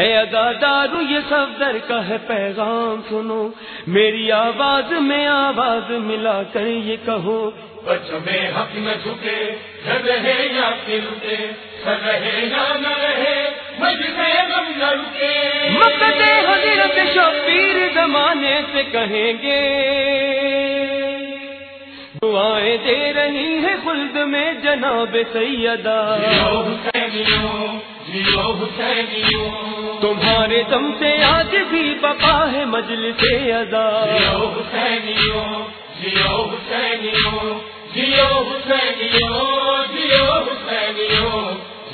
اے ادادارو یہ سب در کا ہے پیغام سنو۔ میری آواز میں آواز ملا کر یہ کہو۔ بچوں میں حق نہ جھکے رہے یا رکے سر رہے یا نہ رہے مجھے غم نہ رکے۔ مقد حضرت شبیر زمانے سے کہیں گے دعائیں دے رہی ہے خلد میں جناب سیدہ۔ جیو حسینیوں جیو حسینیوں۔ تمہارے دم سے آج بھی بپا ہے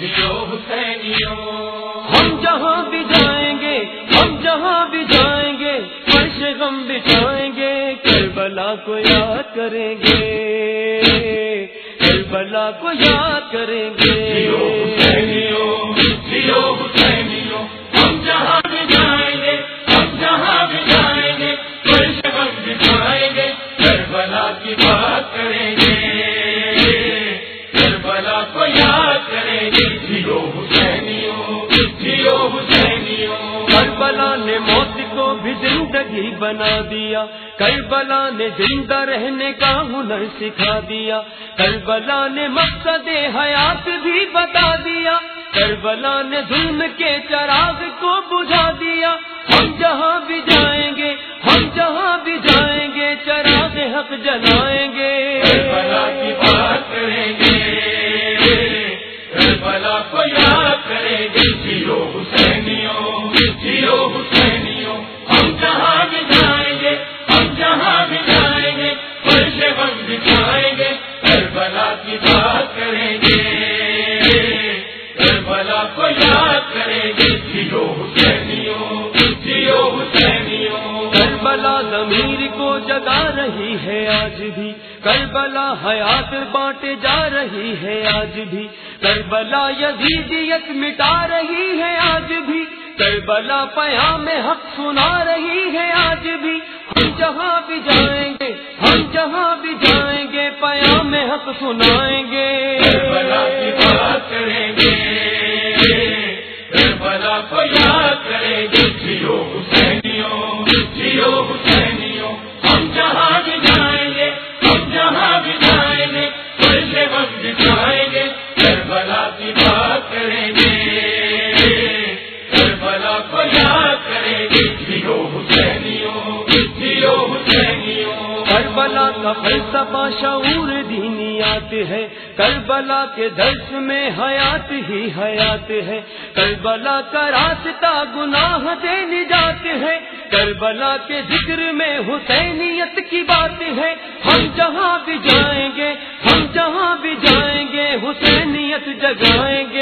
جیو حسینیوں ہم جہاں بھی جائیں گے ہم جہاں بھی جائیں گے فرش غم بچھائیں گے کربلا کو یاد کریں گے۔ کربلا کو یاد کریں گے۔ بھی زندگی بنا دیا۔ کربلا نے زندہ رہنے کا ہنر سکھا دیا۔ کربلا نے مقصد حیات بھی بتا دیا۔ کربلا نے ظلم کے چراغ کو بجھا دیا۔ ہم جہاں بھی جائیں ضمیر کو جگا رہی ہے آج بھی۔ کربلا حیات بانٹے جا رہی ہے آج بھی۔ کربلا یزیدیت مٹا رہی ہے آج بھی۔ کربلا پیام حق سنا رہی ہے آج بھی۔ ہم جہاں بھی جائیں گے، ہم جہاں بھی جائیں گے، پیام حق سنائیں گے۔ کربلا کی بات کریں گے۔ کربلا کا فلسفہ شعور دینیات ہے۔ کربلا کے درس میں حیات ہی حیات ہے۔ کربلا کا راستہ گناہ دے نجات ہے۔ کربلا کے ذکر میں حسینیت کی بات ہے۔ ہم جہاں بھی جائیں گے، ہم جہاں بھی جائیں گے، حسینیت جگائیں گے۔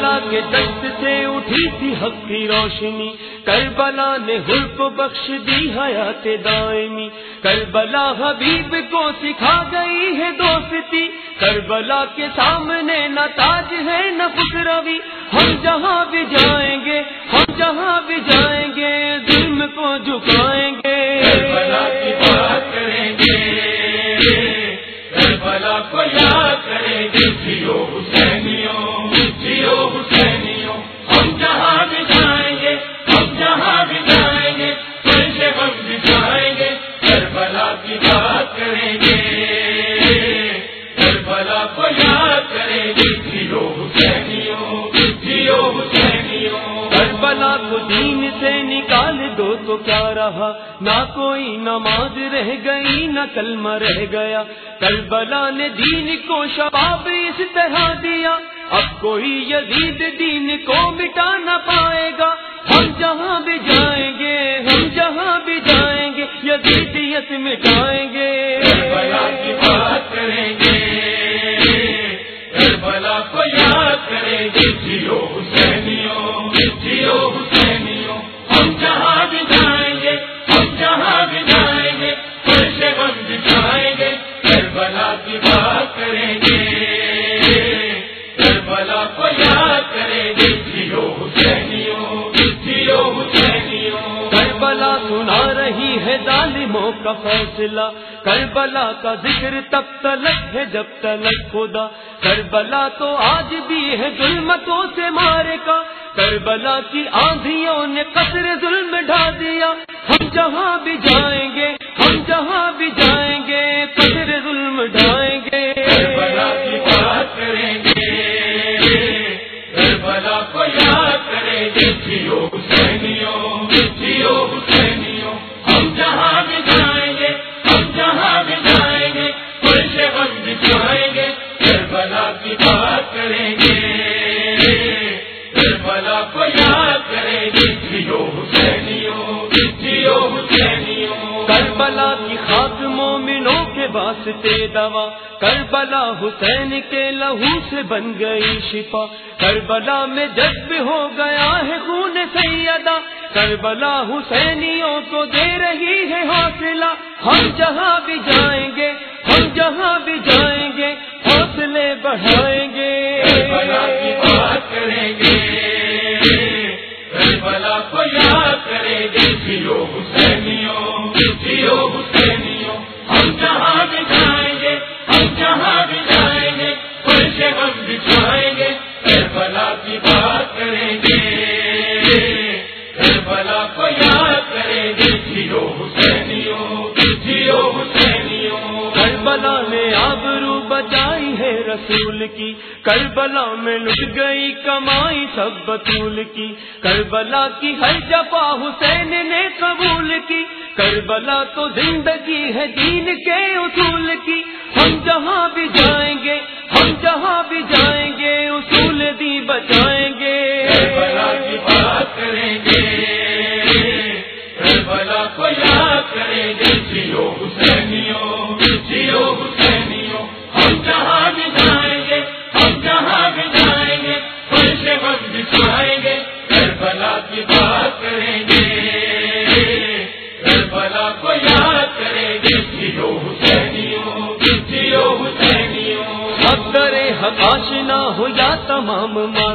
کربلا کے دست سے اٹھی تھی حق کی روشنی۔ کربلا نے حل کو بخش دی حیات دائمی۔ کربلا حبیب کو سکھا گئی ہے دوستی۔ کربلا کے سامنے نہ تاج ہے نہ خسروی ہم جہاں بھی جائیں گے، ہم جہاں بھی جائیں گے، ظلم کو جھکائیں گے۔ کربلا جیو حسینیوں کربلا کو دین سے نکال دو تو کیا رہا؟ نہ کوئی نماز رہ گئی، نہ کلمہ رہ گیا۔ کربلا نے دین کو شباب اس طرح دیا۔ اب کوئی یزید دین کو مٹا نہ پائے گا۔ ہم جہاں بھی جائیں گے، ہم جہاں بھی جائیں گے یزیدیت مٹائیں جیو حسینیوں ہم جہاں بھی جائیں گے، ہم جہاں بھی جائیں گے فرش غم بچھائیں گے، کربلا کی بات کریں گے۔ کربلا کو یاد کریں گے، جیو حسینیوں جیو حسینیوں کربلا سنا رہی ہے ظالموں کا فیصلہ کربلا کا ذکر تب تلک ہے جب تلک خدا۔ کربلا تو آج بھی ہے ظلمتوں سے مارے کا کربلا کی آندھیوں نے قصر ظلم ڈھا دیا۔ ہم جہاں بھی جائیں گے، ہم جہاں بھی جائیں کربلا کی خاک مومنوں کے واسطے دوا۔ کربلا حسین کے لہو سے بن گئی شفا۔ کربلا میں جذب ہو گیا ہے خون سیدہ۔ کربلا حسینیوں کو دے رہی ہے حوصلہ۔ ہم جہاں بھی جائیں گے، ہم جہاں بھی جائیں گے، حوصلے بڑھائیں گے۔ کربلا کی بات کریں گے۔ کربلا کو یاد کریں گے۔ حسینیوں کربلا نے آبرو بچائی ہے رسول کی۔ کربلا میں لٹ گئی کمائی سب بطول کی۔ کربلا کی ہر جفا حسین نے قبول کی۔ کربلا تو زندگی ہے دین کے اصول کی۔ ہم جہاں بھی جائیں گے، ہم جہاں بھی جائیں گے، اصول دی بچائیں گے۔ کربلا کی بات کریں گے۔ کربلا کو یاد کریں گے جیو حسینیوں جیو حسینیوں۔ ہم جہاں بھی جائیں گے، ہم جہاں بھی جائیں گے، فرش غم بچھائیں گے۔ کربلا کی بات کریں گے۔ کربلا کو یاد کریں گے جیو حسینیوں جیو حسینیوں۔ حق کرے حق آشنا ہو یا تمام ماتمی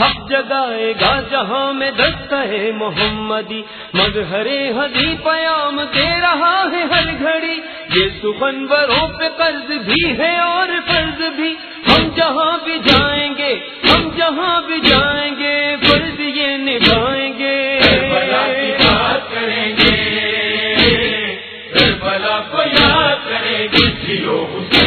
حق جگائے گا جہاں میں دست ہے محمدی مظہرے ہدی پیام دے رہا ہے ہر گھڑی۔ یہ سخنوروں پہ قرض بھی ہے اور فرض بھی۔ ہم جہاں بھی جائیں گے، ہم جہاں بھی جائیں گے، فرض یہ نبھائیں گے۔ کریں گے۔ کو یاد کریں گے جی